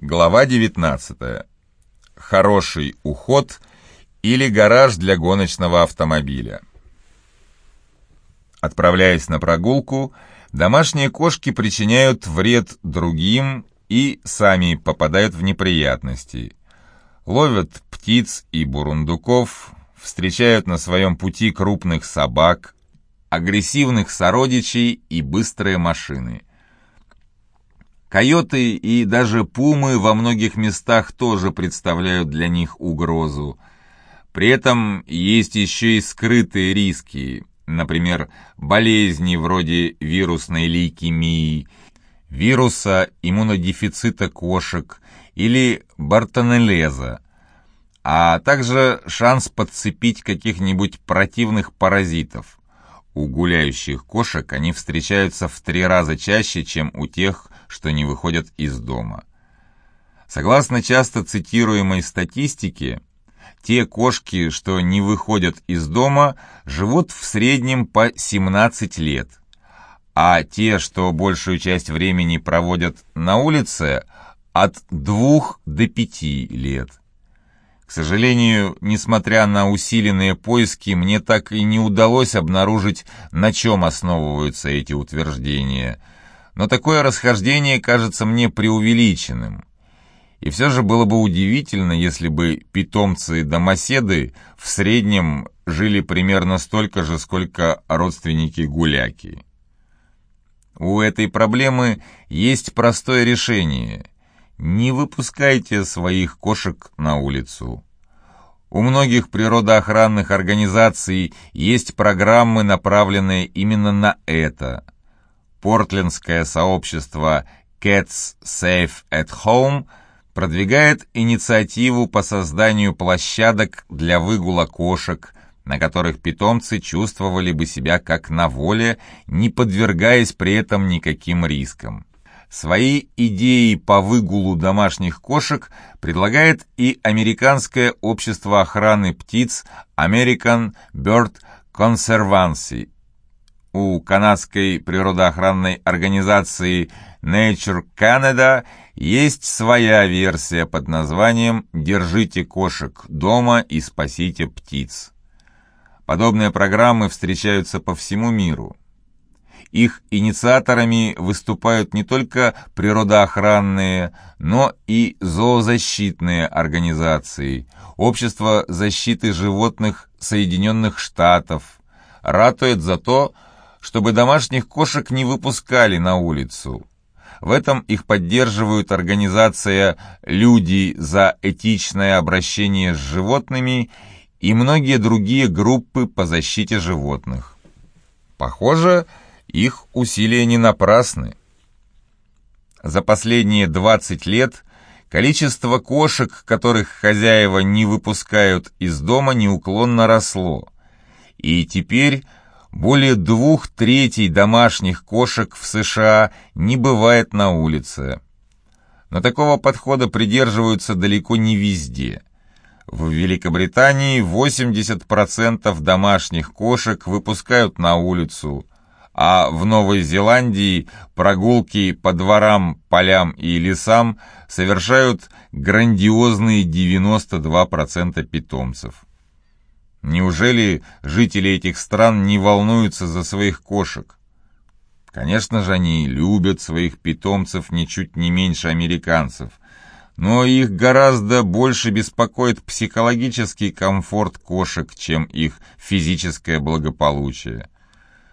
Глава 19. Хороший уход или гараж для гоночного автомобиля. Отправляясь на прогулку, домашние кошки причиняют вред другим и сами попадают в неприятности. Ловят птиц и бурундуков, встречают на своем пути крупных собак, агрессивных сородичей и быстрые машины – Койоты и даже пумы во многих местах тоже представляют для них угрозу. При этом есть еще и скрытые риски, например, болезни вроде вирусной лейкемии, вируса иммунодефицита кошек или бартонелеза, а также шанс подцепить каких-нибудь противных паразитов. У гуляющих кошек они встречаются в три раза чаще, чем у тех, что не выходят из дома. Согласно часто цитируемой статистике, те кошки, что не выходят из дома, живут в среднем по 17 лет, а те, что большую часть времени проводят на улице, от 2 до 5 лет. К сожалению, несмотря на усиленные поиски, мне так и не удалось обнаружить, на чем основываются эти утверждения. Но такое расхождение кажется мне преувеличенным. И все же было бы удивительно, если бы питомцы-домоседы в среднем жили примерно столько же, сколько родственники-гуляки. У этой проблемы есть простое решение – не выпускайте своих кошек на улицу. У многих природоохранных организаций есть программы, направленные именно на это. Портлендское сообщество Cats Safe at Home продвигает инициативу по созданию площадок для выгула кошек, на которых питомцы чувствовали бы себя как на воле, не подвергаясь при этом никаким рискам. Свои идеи по выгулу домашних кошек предлагает и Американское общество охраны птиц American Bird Conservancy. У канадской природоохранной организации Nature Canada есть своя версия под названием «Держите кошек дома и спасите птиц». Подобные программы встречаются по всему миру. Их инициаторами выступают не только природоохранные, но и зоозащитные организации, Общество защиты животных Соединенных Штатов, ратует за то, чтобы домашних кошек не выпускали на улицу. В этом их поддерживают организация «Люди за этичное обращение с животными» и многие другие группы по защите животных. Похоже, их усилия не напрасны. За последние 20 лет количество кошек, которых хозяева не выпускают из дома, неуклонно росло. И теперь более двух третей домашних кошек в США не бывает на улице. Но такого подхода придерживаются далеко не везде. В Великобритании 80% домашних кошек выпускают на улицу, а в Новой Зеландии прогулки по дворам, полям и лесам совершают грандиозные 92% питомцев. Неужели жители этих стран не волнуются за своих кошек? Конечно же, они любят своих питомцев ничуть не меньше американцев, но их гораздо больше беспокоит психологический комфорт кошек, чем их физическое благополучие.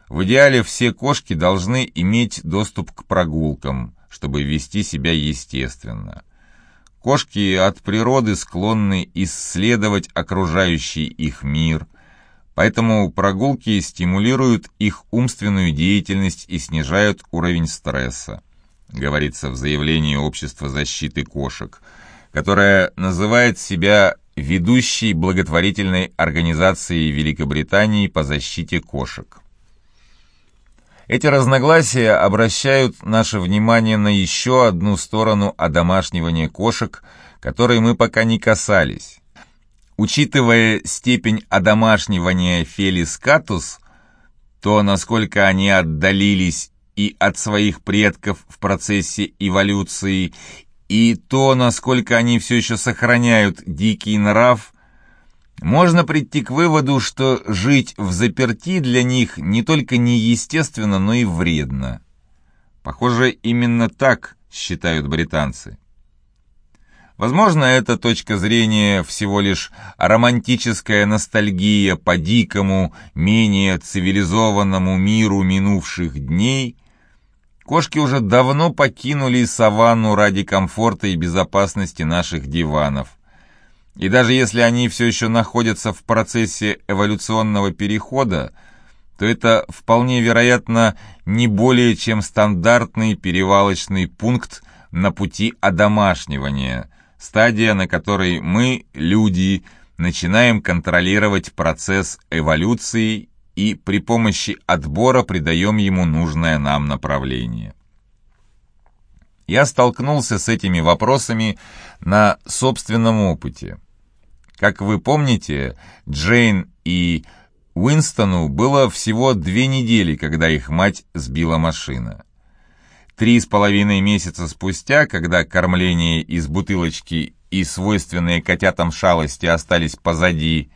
В идеале все кошки должны иметь доступ к прогулкам, чтобы вести себя естественно. Кошки от природы склонны исследовать окружающий их мир, поэтому прогулки стимулируют их умственную деятельность и снижают уровень стресса, говорится в заявлении Общества защиты кошек, которое называет себя ведущей благотворительной организацией Великобритании по защите кошек. Эти разногласия обращают наше внимание на еще одну сторону одомашнивания кошек, которой мы пока не касались. Учитывая степень одомашнивания Фелис катус, то, насколько они отдалились и от своих предков в процессе эволюции, и то, насколько они все еще сохраняют дикий нрав, можно прийти к выводу, что жить в заперти для них не только неестественно, но и вредно. Похоже, именно так считают британцы. Возможно, эта точка зрения всего лишь романтическая ностальгия по дикому, менее цивилизованному миру минувших дней. Кошки уже давно покинули саванну ради комфорта и безопасности наших диванов. И даже если они все еще находятся в процессе эволюционного перехода, то это вполне вероятно не более чем стандартный перевалочный пункт на пути одомашнивания, стадия, на которой мы, люди, начинаем контролировать процесс эволюции и при помощи отбора придаем ему нужное нам направление. Я столкнулся с этими вопросами на собственном опыте. Как вы помните, Джейн и Уинстону было всего две недели, когда их мать сбила машина. Три с половиной месяца спустя, когда кормление из бутылочки и свойственные котятам шалости остались позади,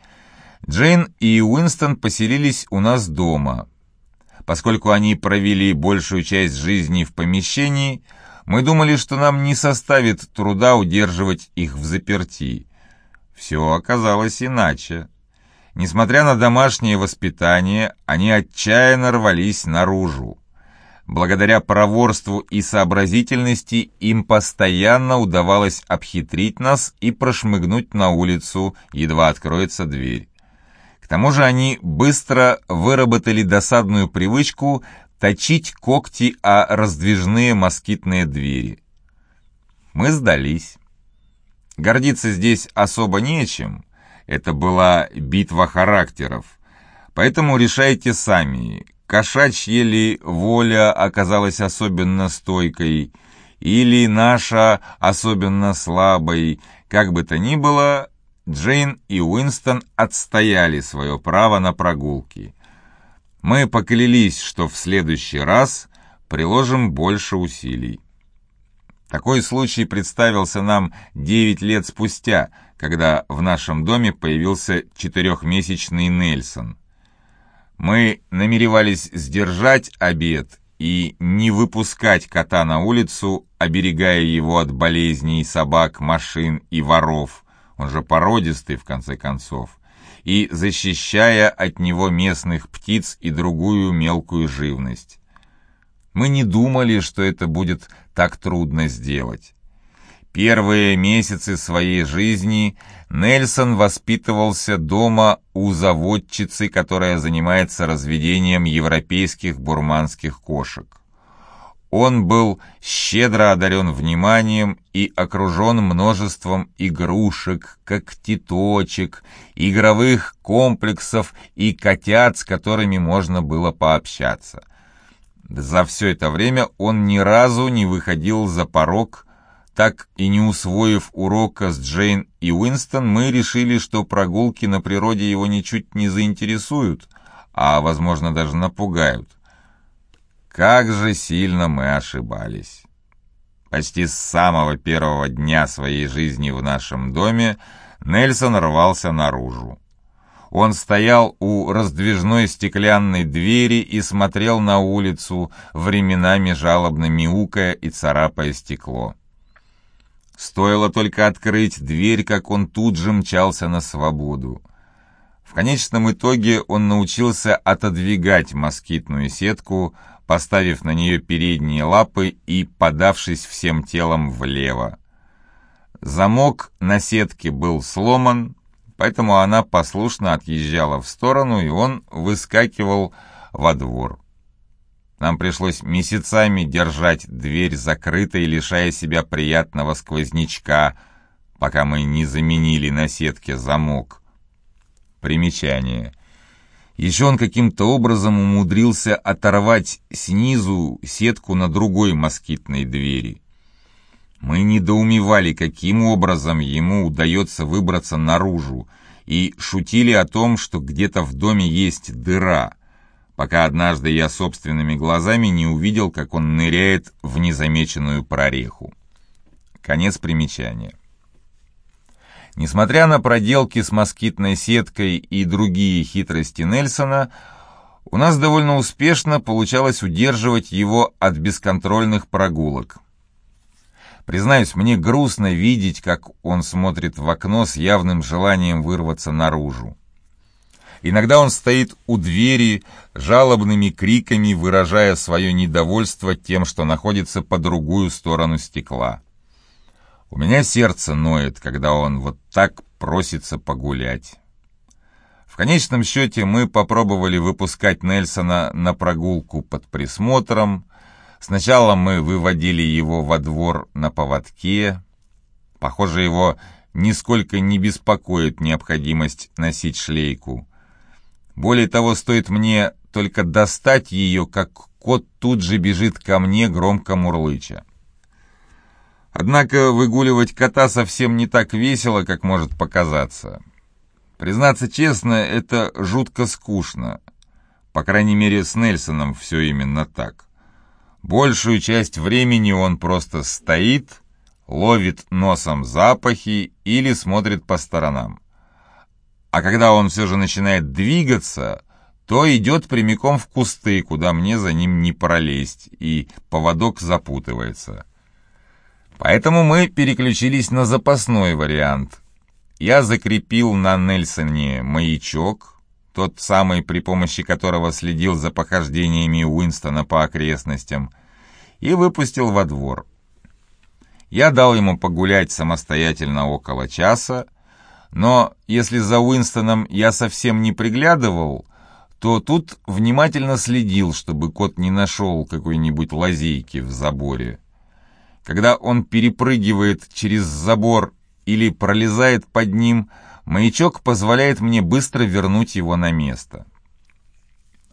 Джейн и Уинстон поселились у нас дома. Поскольку они провели большую часть жизни в помещении, мы думали, что нам не составит труда удерживать их в заперти. Все оказалось иначе. Несмотря на домашнее воспитание, они отчаянно рвались наружу. Благодаря проворству и сообразительности им постоянно удавалось обхитрить нас и прошмыгнуть на улицу, едва откроется дверь. К тому же они быстро выработали досадную привычку точить когти о раздвижные москитные двери. Мы сдались. Гордиться здесь особо нечем. Это была битва характеров. Поэтому решайте сами, кошачья ли воля оказалась особенно стойкой, или наша особенно слабой. Как бы то ни было, Джейн и Уинстон отстояли свое право на прогулки. Мы поклялись, что в следующий раз приложим больше усилий. Такой случай представился нам девять лет спустя, когда в нашем доме появился четырехмесячный Нельсон. Мы намеревались сдержать обед и не выпускать кота на улицу, оберегая его от болезней собак, машин и воров, он же породистый в конце концов, и защищая от него местных птиц и другую мелкую живность. Мы не думали, что это будет так трудно сделать. Первые месяцы своей жизни Нельсон воспитывался дома у заводчицы, которая занимается разведением европейских бурманских кошек. Он был щедро одарен вниманием и окружен множеством игрушек, когтеточек, игровых комплексов и котят, с которыми можно было пообщаться. За все это время он ни разу не выходил за порог, так и не усвоив урока с Джейн и Уинстон, мы решили, что прогулки на природе его ничуть не заинтересуют, а, возможно, даже напугают. Как же сильно мы ошибались. Почти с самого первого дня своей жизни в нашем доме Нельсон рвался наружу. Он стоял у раздвижной стеклянной двери и смотрел на улицу, временами жалобно мяукая и царапая стекло. Стоило только открыть дверь, как он тут же мчался на свободу. В конечном итоге он научился отодвигать москитную сетку, поставив на нее передние лапы и подавшись всем телом влево. Замок на сетке был сломан, поэтому она послушно отъезжала в сторону, и он выскакивал во двор. Нам пришлось месяцами держать дверь закрытой, лишая себя приятного сквознячка, пока мы не заменили на сетке замок. Примечание. Еще он каким-то образом умудрился оторвать снизу сетку на другой москитной двери. Мы недоумевали, каким образом ему удается выбраться наружу, и шутили о том, что где-то в доме есть дыра, пока однажды я собственными глазами не увидел, как он ныряет в незамеченную прореху. Конец примечания. Несмотря на проделки с москитной сеткой и другие хитрости Нельсона, у нас довольно успешно получалось удерживать его от бесконтрольных прогулок. Признаюсь, мне грустно видеть, как он смотрит в окно с явным желанием вырваться наружу. Иногда он стоит у двери, жалобными криками выражая свое недовольство тем, что находится по другую сторону стекла. У меня сердце ноет, когда он вот так просится погулять. В конечном счете мы попробовали выпускать Нельсона на прогулку под присмотром. Сначала мы выводили его во двор на поводке. Похоже, его нисколько не беспокоит необходимость носить шлейку. Более того, стоит мне только достать ее, как кот тут же бежит ко мне, громко мурлыча. Однако выгуливать кота совсем не так весело, как может показаться. Признаться честно, это жутко скучно. По крайней мере, с Нельсоном все именно так. Большую часть времени он просто стоит, ловит носом запахи или смотрит по сторонам. А когда он все же начинает двигаться, то идет прямиком в кусты, куда мне за ним не пролезть, и поводок запутывается. Поэтому мы переключились на запасной вариант. Я закрепил на Нельсоне маячок, тот самый, при помощи которого следил за похождениями Уинстона по окрестностям, и выпустил во двор. Я дал ему погулять самостоятельно около часа, но если за Уинстоном я совсем не приглядывал, то тут внимательно следил, чтобы кот не нашел какой-нибудь лазейки в заборе. Когда он перепрыгивает через забор или пролезает под ним, маячок позволяет мне быстро вернуть его на место.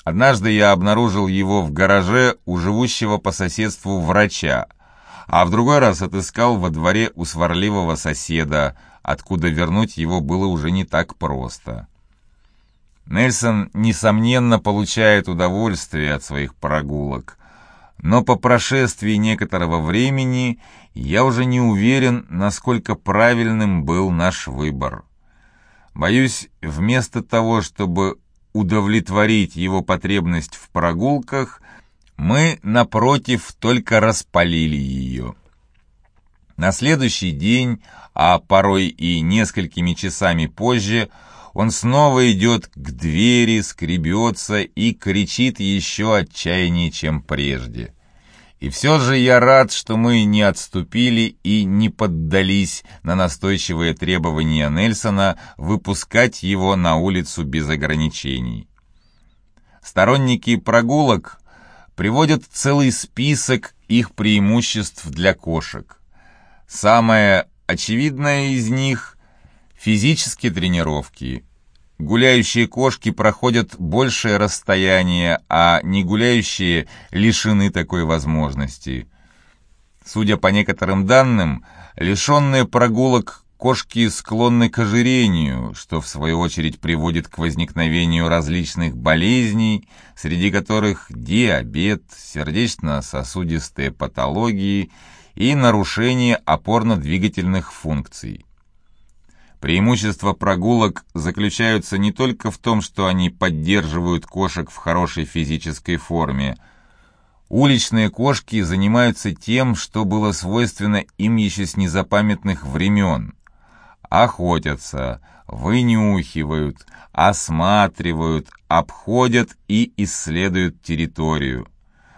Однажды я обнаружил его в гараже у живущего по соседству врача, а в другой раз отыскал во дворе у сварливого соседа, откуда вернуть его было уже не так просто. Нельсон, несомненно, получает удовольствие от своих прогулок, но по прошествии некоторого времени я уже не уверен, насколько правильным был наш выбор. Боюсь, вместо того, чтобы удовлетворить его потребность в прогулках, мы, напротив, только распалили ее. На следующий день, а порой и несколькими часами позже, он снова идет к двери, скребется и кричит еще отчаяннее, чем прежде. И все же я рад, что мы не отступили и не поддались на настойчивые требования Нельсона выпускать его на улицу без ограничений. Сторонники прогулок приводят целый список их преимуществ для кошек. Самое очевидное из них – физические тренировки. Гуляющие кошки проходят большее расстояние, а не гуляющие лишены такой возможности. Судя по некоторым данным, лишенные прогулок кошки склонны к ожирению, что в свою очередь приводит к возникновению различных болезней, среди которых диабет, сердечно-сосудистые патологии – и нарушение опорно-двигательных функций. Преимущества прогулок заключаются не только в том, что они поддерживают кошек в хорошей физической форме. Уличные кошки занимаются тем, что было свойственно им еще с незапамятных времен. Охотятся, вынюхивают, осматривают, обходят и исследуют территорию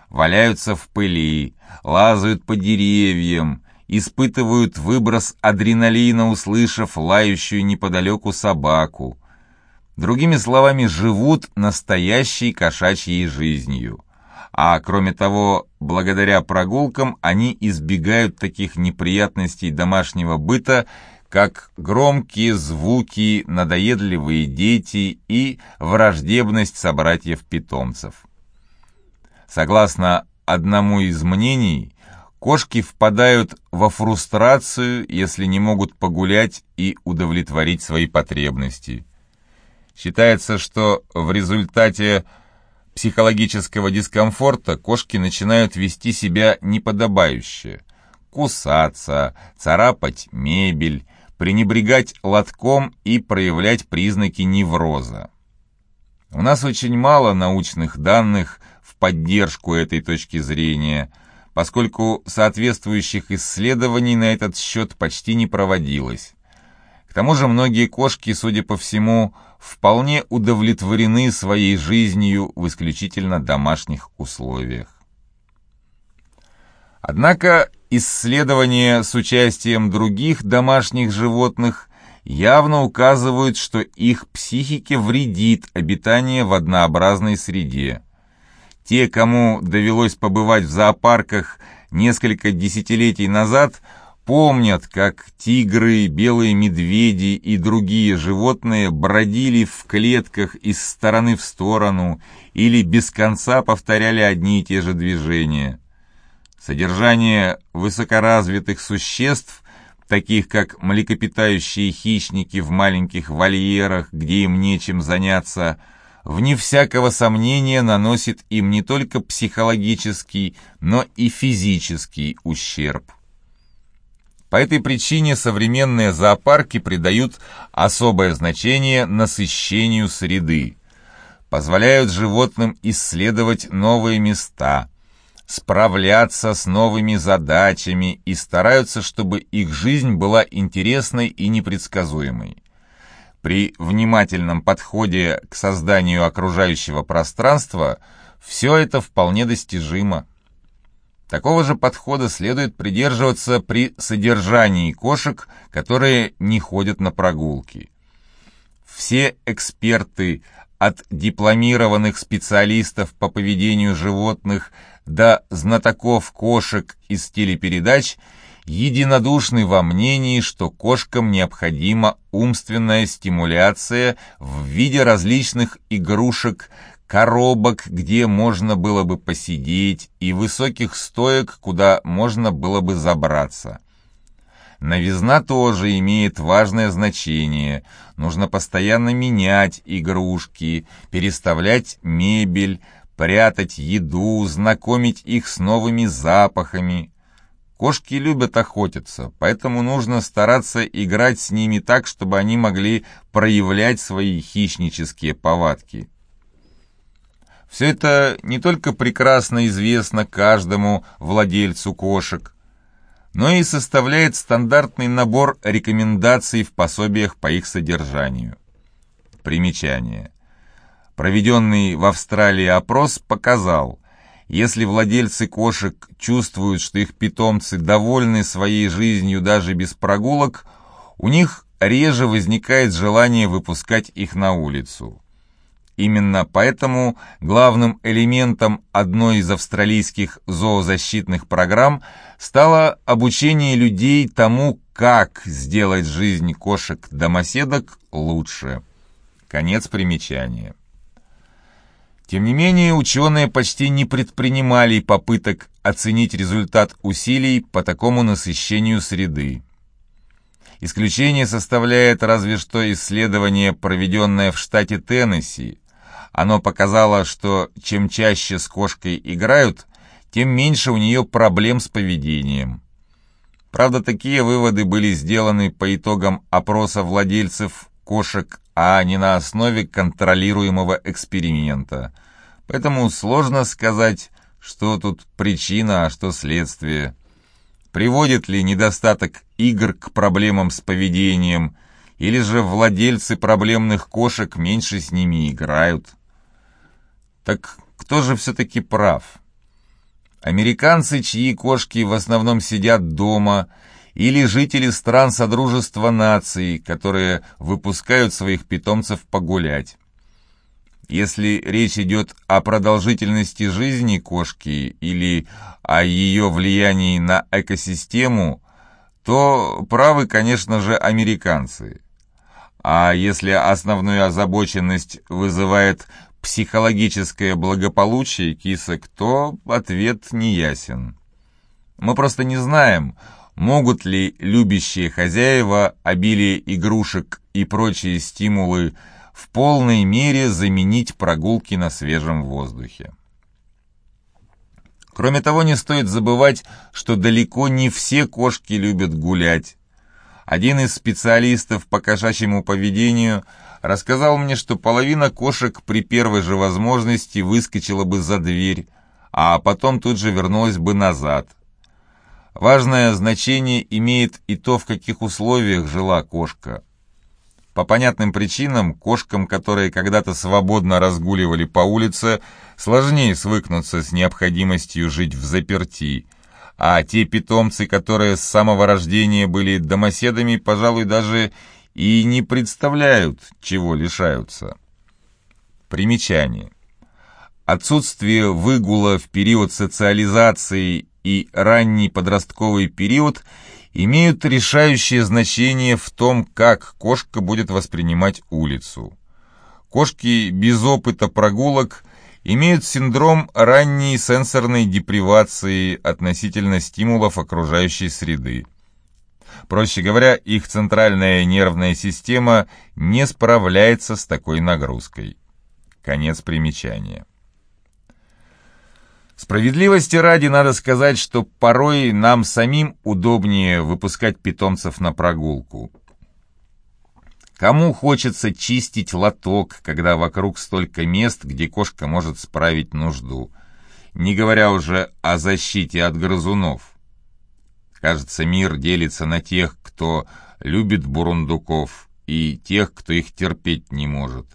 валяются в пыли, лазают по деревьям, испытывают выброс адреналина, услышав лающую неподалеку собаку. Другими словами, живут настоящей кошачьей жизнью. А кроме того, благодаря прогулкам они избегают таких неприятностей домашнего быта, как громкие звуки, надоедливые дети и враждебность собратьев-питомцев. Согласно одному из мнений, кошки впадают во фрустрацию, если не могут погулять и удовлетворить свои потребности. Считается, что в результате психологического дискомфорта кошки начинают вести себя неподобающе. кусаться, царапать мебель, пренебрегать лотком и проявлять признаки невроза. У нас очень мало научных данных в поддержку этой точки зрения, поскольку соответствующих исследований на этот счет почти не проводилось. К тому же многие кошки, судя по всему, вполне удовлетворены своей жизнью в исключительно домашних условиях. Однако исследования с участием других домашних животных явно указывают, что их психике вредит обитание в однообразной среде. Те, кому довелось побывать в зоопарках несколько десятилетий назад – помнят, как тигры, белые медведи и другие животные бродили в клетках из стороны в сторону или без конца повторяли одни и те же движения. Содержание высокоразвитых существ, таких как млекопитающие хищники в маленьких вольерах, где им нечем заняться, вне всякого сомнения наносит им не только психологический, но и физический ущерб. По этой причине современные зоопарки придают особое значение насыщению среды, позволяют животным исследовать новые места, справляться с новыми задачами и стараются, чтобы их жизнь была интересной и непредсказуемой. При внимательном подходе к созданию окружающего пространства все это вполне достижимо. Такого же подхода следует придерживаться при содержании кошек, которые не ходят на прогулки. Все эксперты, от дипломированных специалистов по поведению животных до знатоков кошек из телепередач, единодушны во мнении, что кошкам необходима умственная стимуляция в виде различных игрушек, коробок, где можно было бы посидеть, и высоких стоек, куда можно было бы забраться. Новизна тоже имеет важное значение. Нужно постоянно менять игрушки, переставлять мебель, прятать еду, знакомить их с новыми запахами. Кошки любят охотиться, поэтому нужно стараться играть с ними так, чтобы они могли проявлять свои хищнические повадки. Все это не только прекрасно известно каждому владельцу кошек, но и составляет стандартный набор рекомендаций в пособиях по их содержанию. Примечание. Проведенный в Австралии опрос показал, если владельцы кошек чувствуют, что их питомцы довольны своей жизнью даже без прогулок, у них реже возникает желание выпускать их на улицу. Именно поэтому главным элементом одной из австралийских зоозащитных программ стало обучение людей тому, как сделать жизнь кошек-домоседок лучше. Конец примечания. Тем не менее, ученые почти не предпринимали попыток оценить результат усилий по такому насыщению среды. Исключение составляет разве что исследование, проведенное в штате Теннесси, оно показало, что чем чаще с кошкой играют, тем меньше у нее проблем с поведением. Правда, такие выводы были сделаны по итогам опроса владельцев кошек, а не на основе контролируемого эксперимента. Поэтому сложно сказать, что тут причина, а что следствие. Приводит ли недостаток игр к проблемам с поведением, или же владельцы проблемных кошек меньше с ними играют? Так кто же все-таки прав? Американцы, чьи кошки в основном сидят дома, или жители стран Содружества наций, которые выпускают своих питомцев погулять. Если речь идет о продолжительности жизни кошки или о ее влиянии на экосистему, то правы, конечно же, американцы. А если основную озабоченность вызывает психологическое благополучие кисок, то ответ не ясен. Мы просто не знаем, могут ли любящие хозяева обилие игрушек и прочие стимулы в полной мере заменить прогулки на свежем воздухе. Кроме того, не стоит забывать, что далеко не все кошки любят гулять. Один из специалистов по кошачьему поведению рассказал мне, что половина кошек при первой же возможности выскочила бы за дверь, а потом тут же вернулась бы назад. Важное значение имеет и то, в каких условиях жила кошка. По понятным причинам, кошкам, которые когда-то свободно разгуливали по улице, сложнее свыкнуться с необходимостью жить в заперти, а те питомцы, которые с самого рождения были домоседами, пожалуй, даже и не представляют, чего лишаются. Примечание. Отсутствие выгула в период социализации и ранний подростковый период имеют решающее значение в том, как кошка будет воспринимать улицу. Кошки без опыта прогулок имеют синдром ранней сенсорной депривации относительно стимулов окружающей среды. Проще говоря, их центральная нервная система не справляется с такой нагрузкой. Конец примечания. Справедливости ради надо сказать, что порой нам самим удобнее выпускать питомцев на прогулку. Кому хочется чистить лоток, когда вокруг столько мест, где кошка может справить нужду, не говоря уже о защите от грызунов? Кажется, мир делится на тех, кто любит бурундуков, и тех, кто их терпеть не может.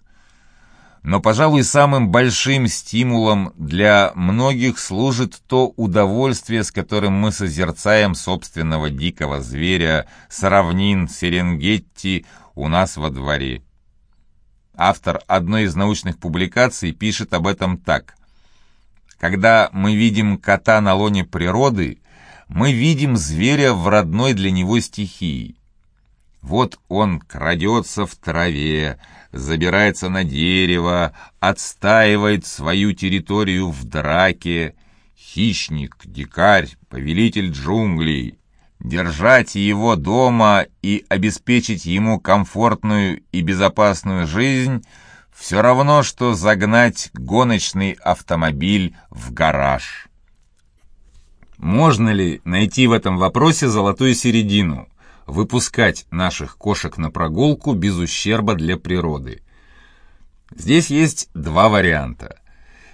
Но, пожалуй, самым большим стимулом для многих служит то удовольствие, с которым мы созерцаем собственного дикого зверя с равнин Серенгетти у нас во дворе. Автор одной из научных публикаций пишет об этом так. «Когда мы видим кота на лоне природы, мы видим зверя в родной для него стихии. Вот он крадется в траве, забирается на дерево, отстаивает свою территорию в драке. Хищник, дикарь, повелитель джунглей. Держать его дома и обеспечить ему комфортную и безопасную жизнь все равно, что загнать гоночный автомобиль в гараж. Можно ли найти в этом вопросе золотую середину? Выпускать наших кошек на прогулку без ущерба для природы. Здесь есть два варианта.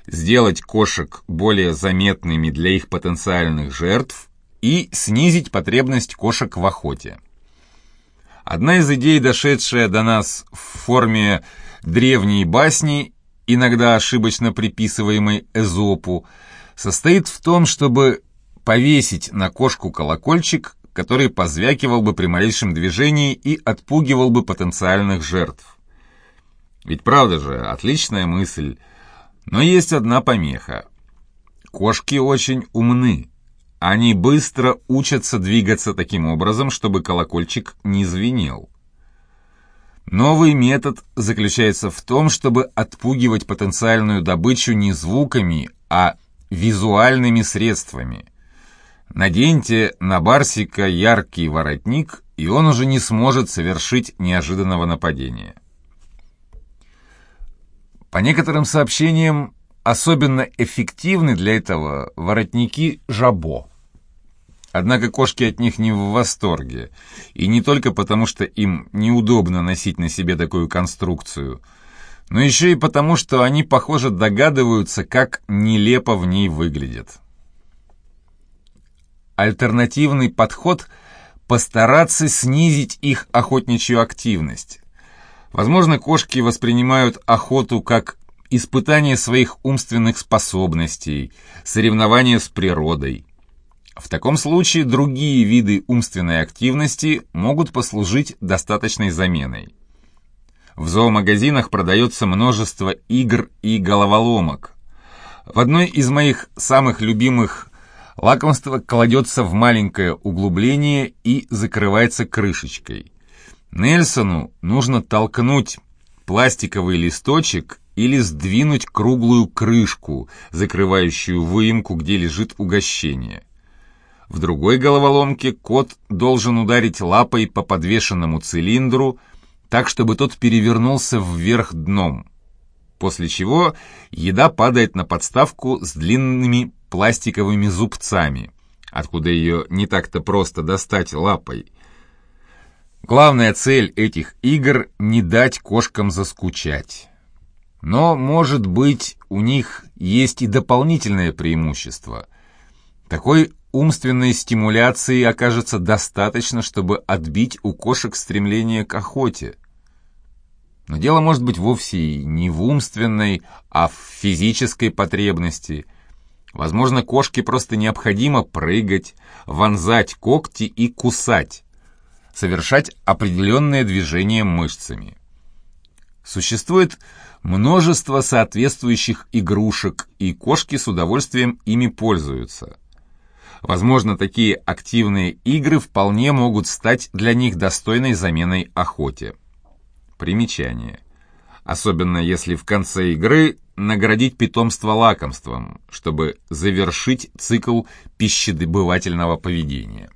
Сделать кошек более заметными для их потенциальных жертв и снизить потребность кошек в охоте. Одна из идей, дошедшая до нас в форме древней басни, иногда ошибочно приписываемой Эзопу, состоит в том, чтобы повесить на кошку колокольчик который позвякивал бы при малейшем движении и отпугивал бы потенциальных жертв. Ведь правда же, отличная мысль. Но есть одна помеха. Кошки очень умны. Они быстро учатся двигаться таким образом, чтобы колокольчик не звенел. Новый метод заключается в том, чтобы отпугивать потенциальную добычу не звуками, а визуальными средствами. Наденьте на Барсика яркий воротник, и он уже не сможет совершить неожиданного нападения. По некоторым сообщениям, особенно эффективны для этого воротники жабо. Однако кошки от них не в восторге, и не только потому, что им неудобно носить на себе такую конструкцию, но еще и потому, что они, похоже, догадываются, как нелепо в ней выглядят альтернативный подход – постараться снизить их охотничью активность. Возможно, кошки воспринимают охоту как испытание своих умственных способностей, соревнование с природой. В таком случае другие виды умственной активности могут послужить достаточной заменой. В зоомагазинах продается множество игр и головоломок. В одной из моих самых любимых Лакомство кладется в маленькое углубление и закрывается крышечкой. Нельсону нужно толкнуть пластиковый листочек или сдвинуть круглую крышку, закрывающую выемку, где лежит угощение. В другой головоломке кот должен ударить лапой по подвешенному цилиндру, так, чтобы тот перевернулся вверх дном, после чего еда падает на подставку с длинными пластиковыми зубцами, откуда ее не так-то просто достать лапой. Главная цель этих игр — не дать кошкам заскучать. Но, может быть, у них есть и дополнительное преимущество. Такой умственной стимуляции окажется достаточно, чтобы отбить у кошек стремление к охоте. Но дело может быть вовсе не в умственной, а в физической потребности. Возможно, кошке просто необходимо прыгать, вонзать когти и кусать, совершать определенные движения мышцами. Существует множество соответствующих игрушек, и кошки с удовольствием ими пользуются. Возможно, такие активные игры вполне могут стать для них достойной заменой охоте. Примечание. Особенно если в конце игры наградить питомство лакомством, чтобы завершить цикл пищедобывательного поведения.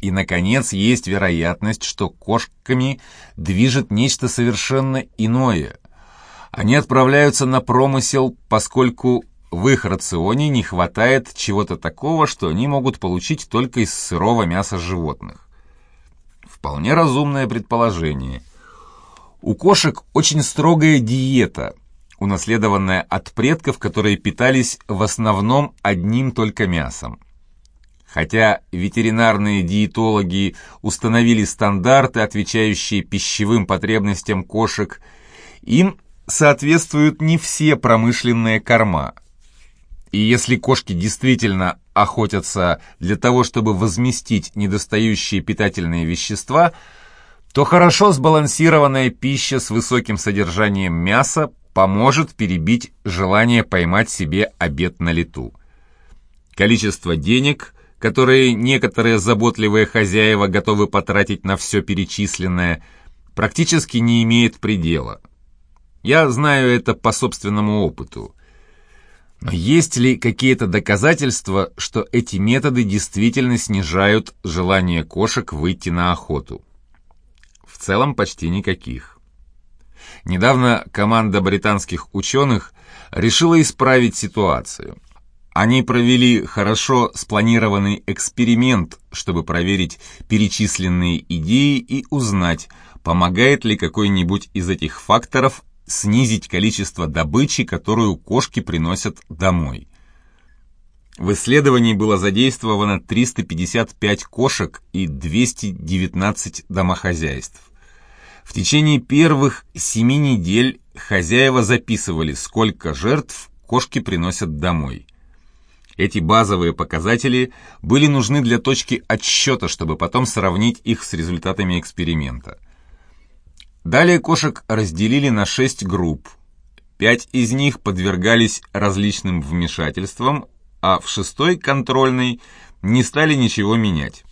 И, наконец, есть вероятность, что кошками движет нечто совершенно иное. Они отправляются на промысел, поскольку в их рационе не хватает чего-то такого, что они могут получить только из сырого мяса животных. Вполне разумное предположение. У кошек очень строгая диета, унаследованная от предков, которые питались в основном одним только мясом. Хотя ветеринарные диетологи установили стандарты, отвечающие пищевым потребностям кошек, им соответствуют не все промышленные корма. И если кошки действительно охотятся для того, чтобы возместить недостающие питательные вещества, то хорошо сбалансированная пища с высоким содержанием мяса поможет перебить желание поймать себе обед на лету. Количество денег, которые некоторые заботливые хозяева готовы потратить на все перечисленное, практически не имеет предела. Я знаю это по собственному опыту. Но есть ли какие-то доказательства, что эти методы действительно снижают желание кошек выйти на охоту? В целом почти никаких. Недавно команда британских ученых решила исправить ситуацию. Они провели хорошо спланированный эксперимент, чтобы проверить перечисленные идеи и узнать, помогает ли какой-нибудь из этих факторов снизить количество добычи, которую кошки приносят домой. В исследовании было задействовано 355 кошек и 219 домохозяйств. В течение первых семи недель хозяева записывали, сколько жертв кошки приносят домой. Эти базовые показатели были нужны для точки отсчета, чтобы потом сравнить их с результатами эксперимента – Далее кошек разделили на шесть групп. Пять из них подвергались различным вмешательствам, а в шестой, контрольной, не стали ничего менять.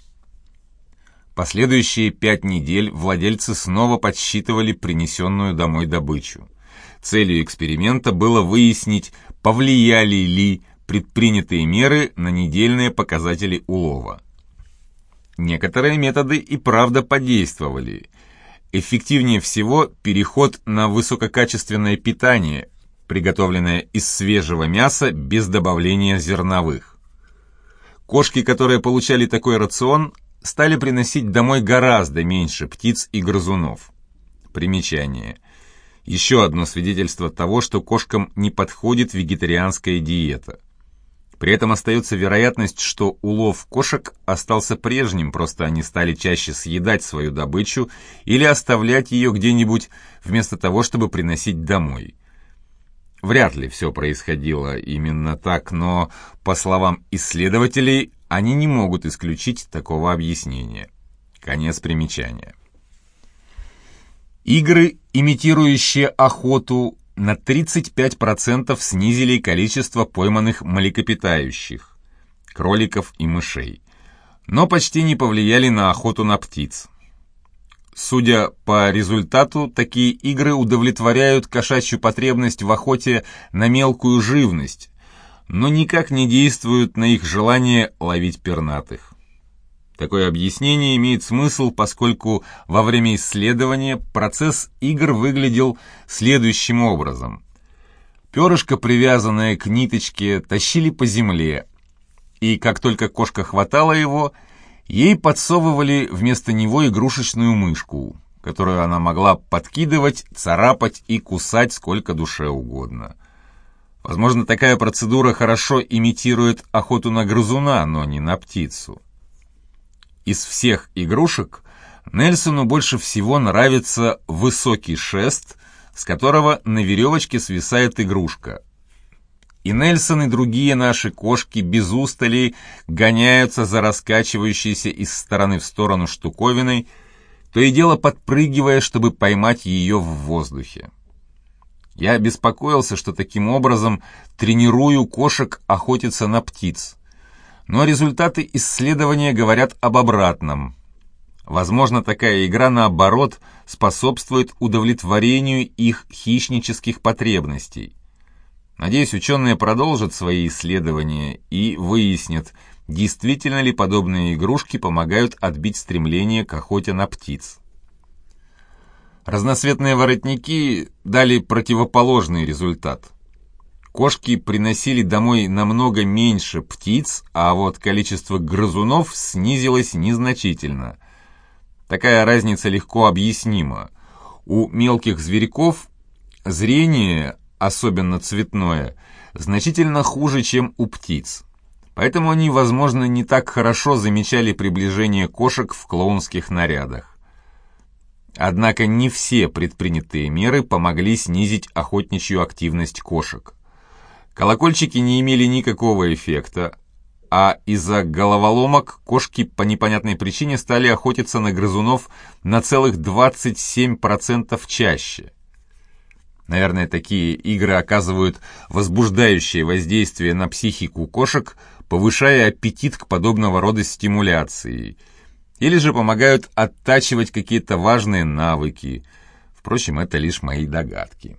Последующие пять недель владельцы снова подсчитывали принесенную домой добычу. Целью эксперимента было выяснить, повлияли ли предпринятые меры на недельные показатели улова. Некоторые методы и правда подействовали, Эффективнее всего переход на высококачественное питание, приготовленное из свежего мяса без добавления зерновых. Кошки, которые получали такой рацион, стали приносить домой гораздо меньше птиц и грызунов. Примечание. Еще одно свидетельство того, что кошкам не подходит вегетарианская диета. При этом остается вероятность, что улов кошек остался прежним, просто они стали чаще съедать свою добычу или оставлять ее где-нибудь вместо того, чтобы приносить домой. Вряд ли все происходило именно так, но, по словам исследователей, они не могут исключить такого объяснения. Конец примечания. Игры, имитирующие охоту, на 35% снизили количество пойманных млекопитающих, кроликов и мышей, но почти не повлияли на охоту на птиц. Судя по результату, такие игры удовлетворяют кошачью потребность в охоте на мелкую живность, но никак не действуют на их желание ловить пернатых. Такое объяснение имеет смысл, поскольку во время исследования процесс игр выглядел следующим образом. Перышко, привязанное к ниточке, тащили по земле, и как только кошка хватала его, ей подсовывали вместо него игрушечную мышку, которую она могла подкидывать, царапать и кусать сколько душе угодно. Возможно, такая процедура хорошо имитирует охоту на грызуна, но не на птицу. Из всех игрушек Нельсону больше всего нравится высокий шест, с которого на веревочке свисает игрушка. И Нельсон, и другие наши кошки без устали гоняются за раскачивающейся из стороны в сторону штуковиной, то и дело подпрыгивая, чтобы поймать ее в воздухе. Я беспокоился, что таким образом тренирую кошек охотиться на птиц. Но результаты исследования говорят об обратном. Возможно, такая игра, наоборот, способствует удовлетворению их хищнических потребностей. Надеюсь, ученые продолжат свои исследования и выяснят, действительно ли подобные игрушки помогают отбить стремление к охоте на птиц. Разноцветные воротники дали противоположный результат. Кошки приносили домой намного меньше птиц, а вот количество грызунов снизилось незначительно. Такая разница легко объяснима. У мелких зверьков зрение, особенно цветное, значительно хуже, чем у птиц. Поэтому они, возможно, не так хорошо замечали приближение кошек в клоунских нарядах. Однако не все предпринятые меры помогли снизить охотничью активность кошек. Колокольчики не имели никакого эффекта, а из-за головоломок кошки по непонятной причине стали охотиться на грызунов на целых 27% чаще. Наверное, такие игры оказывают возбуждающее воздействие на психику кошек, повышая аппетит к подобного рода стимуляции – или же помогают оттачивать какие-то важные навыки. Впрочем, это лишь мои догадки.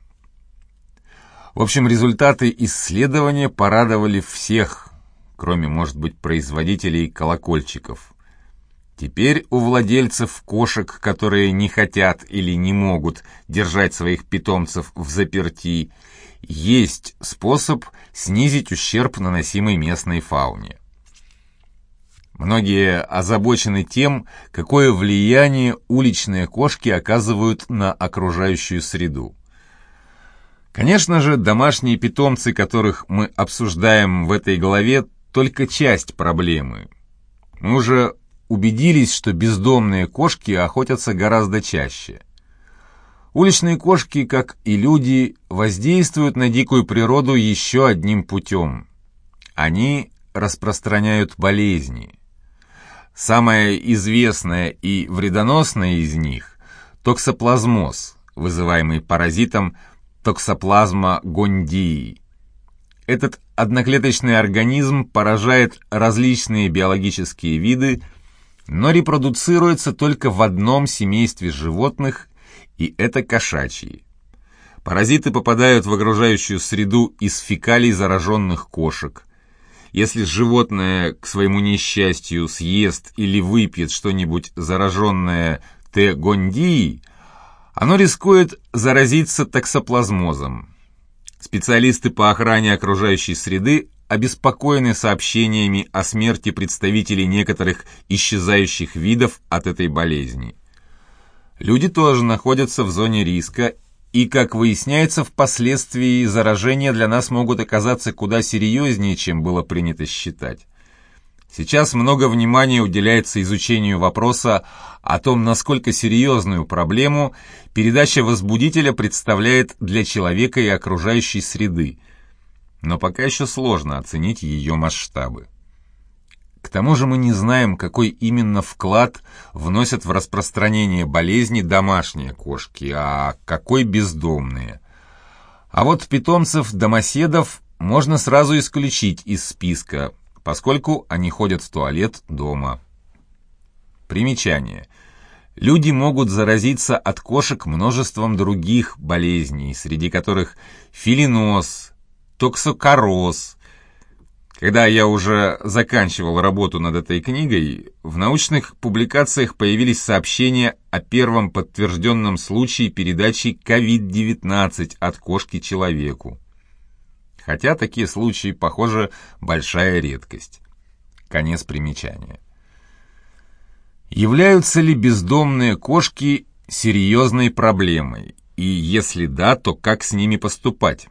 В общем, результаты исследования порадовали всех, кроме, может быть, производителей колокольчиков. Теперь у владельцев кошек, которые не хотят или не могут держать своих питомцев в заперти, есть способ снизить ущерб, наносимый местной фауне. Многие озабочены тем, какое влияние уличные кошки оказывают на окружающую среду. Конечно же, домашние питомцы, которых мы обсуждаем в этой главе, только часть проблемы. Мы уже убедились, что бездомные кошки охотятся гораздо чаще. Уличные кошки, как и люди, воздействуют на дикую природу еще одним путем. Они распространяют болезни. Самая известная и вредоносная из них – токсоплазмоз, вызываемый паразитом токсоплазма гондии. Этот одноклеточный организм поражает различные биологические виды, но репродуцируется только в одном семействе животных, и это кошачьи. Паразиты попадают в окружающую среду из фекалий зараженных кошек. Если животное к своему несчастью съест или выпьет что-нибудь зараженное Т-гондией, оно рискует заразиться токсоплазмозом. Специалисты по охране окружающей среды обеспокоены сообщениями о смерти представителей некоторых исчезающих видов от этой болезни. Люди тоже находятся в зоне риска и, как выясняется, впоследствии заражения для нас могут оказаться куда серьезнее, чем было принято считать. Сейчас много внимания уделяется изучению вопроса о том, насколько серьезную проблему передача возбудителя представляет для человека и окружающей среды, но пока еще сложно оценить ее масштабы. К тому же мы не знаем, какой именно вклад вносят в распространение болезни домашние кошки, а какой бездомные. А вот питомцев-домоседов можно сразу исключить из списка, поскольку они ходят в туалет дома. Примечание. Люди могут заразиться от кошек множеством других болезней, среди которых филиноз, токсокороз, когда я уже заканчивал работу над этой книгой, в научных публикациях появились сообщения о первом подтвержденном случае передачи COVID-19 от кошки человеку. Хотя такие случаи, похоже, большая редкость. Конец примечания. Являются ли бездомные кошки серьезной проблемой? И если да, то как с ними поступать?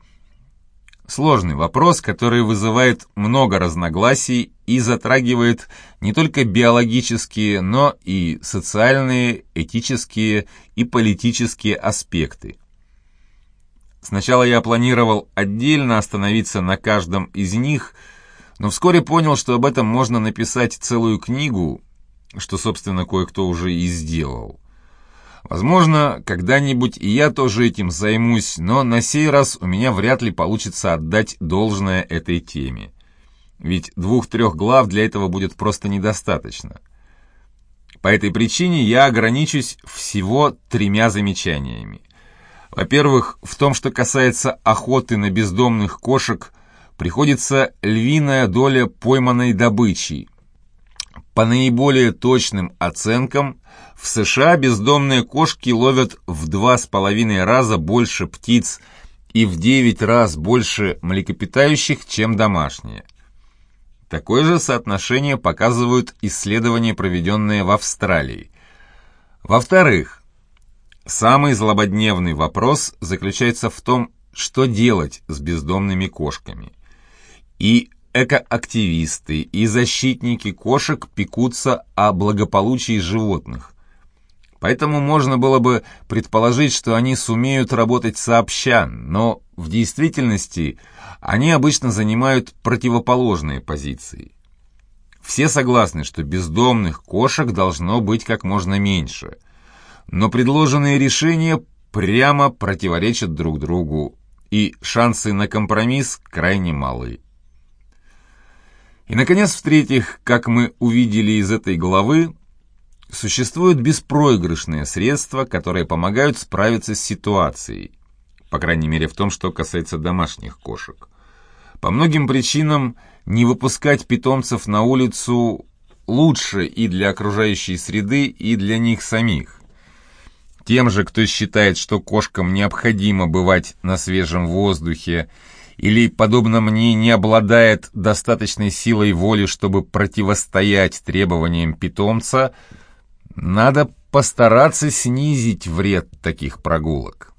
Сложный вопрос, который вызывает много разногласий и затрагивает не только биологические, но и социальные, этические и политические аспекты. Сначала я планировал отдельно остановиться на каждом из них, но вскоре понял, что об этом можно написать целую книгу, что, собственно, кое-кто уже и сделал. Возможно, когда-нибудь и я тоже этим займусь, но на сей раз у меня вряд ли получится отдать должное этой теме. Ведь двух-трех глав для этого будет просто недостаточно. По этой причине я ограничусь всего тремя замечаниями. Во-первых, в том, что касается охоты на бездомных кошек, приходится львиная доля пойманной добычи. По наиболее точным оценкам, в США бездомные кошки ловят в два с половиной раза больше птиц и в девять раз больше млекопитающих, чем домашние. Такое же соотношение показывают исследования, проведенные в Австралии. Во-вторых, самый злободневный вопрос заключается в том, что делать с бездомными кошками. И экоактивисты и защитники кошек пекутся о благополучии животных. Поэтому можно было бы предположить, что они сумеют работать сообща, но в действительности они обычно занимают противоположные позиции. Все согласны, что бездомных кошек должно быть как можно меньше, но предложенные решения прямо противоречат друг другу, и шансы на компромисс крайне малы. И, наконец, в-третьих, как мы увидели из этой главы, Существуют беспроигрышные средства, которые помогают справиться с ситуацией, по крайней мере в том, что касается домашних кошек. По многим причинам не выпускать питомцев на улицу лучше и для окружающей среды, и для них самих. Тем же, кто считает, что кошкам необходимо бывать на свежем воздухе, или, подобно мне, не обладает достаточной силой воли, чтобы противостоять требованиям питомца – надо постараться снизить вред таких прогулок.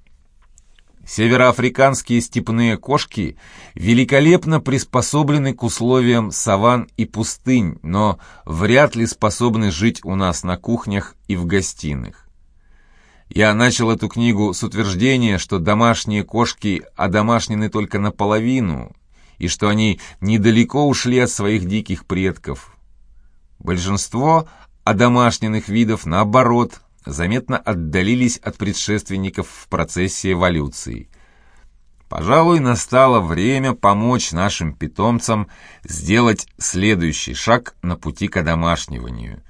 Североафриканские степные кошки великолепно приспособлены к условиям саван и пустынь, но вряд ли способны жить у нас на кухнях и в гостиных. Я начал эту книгу с утверждения, что домашние кошки одомашнены только наполовину, и что они недалеко ушли от своих диких предков. Большинство домашних видов, наоборот, заметно отдалились от предшественников в процессе эволюции. Пожалуй, настало время помочь нашим питомцам сделать следующий шаг на пути к одомашниванию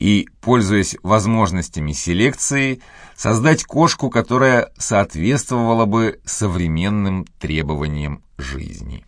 и, пользуясь возможностями селекции, создать кошку, которая соответствовала бы современным требованиям жизни.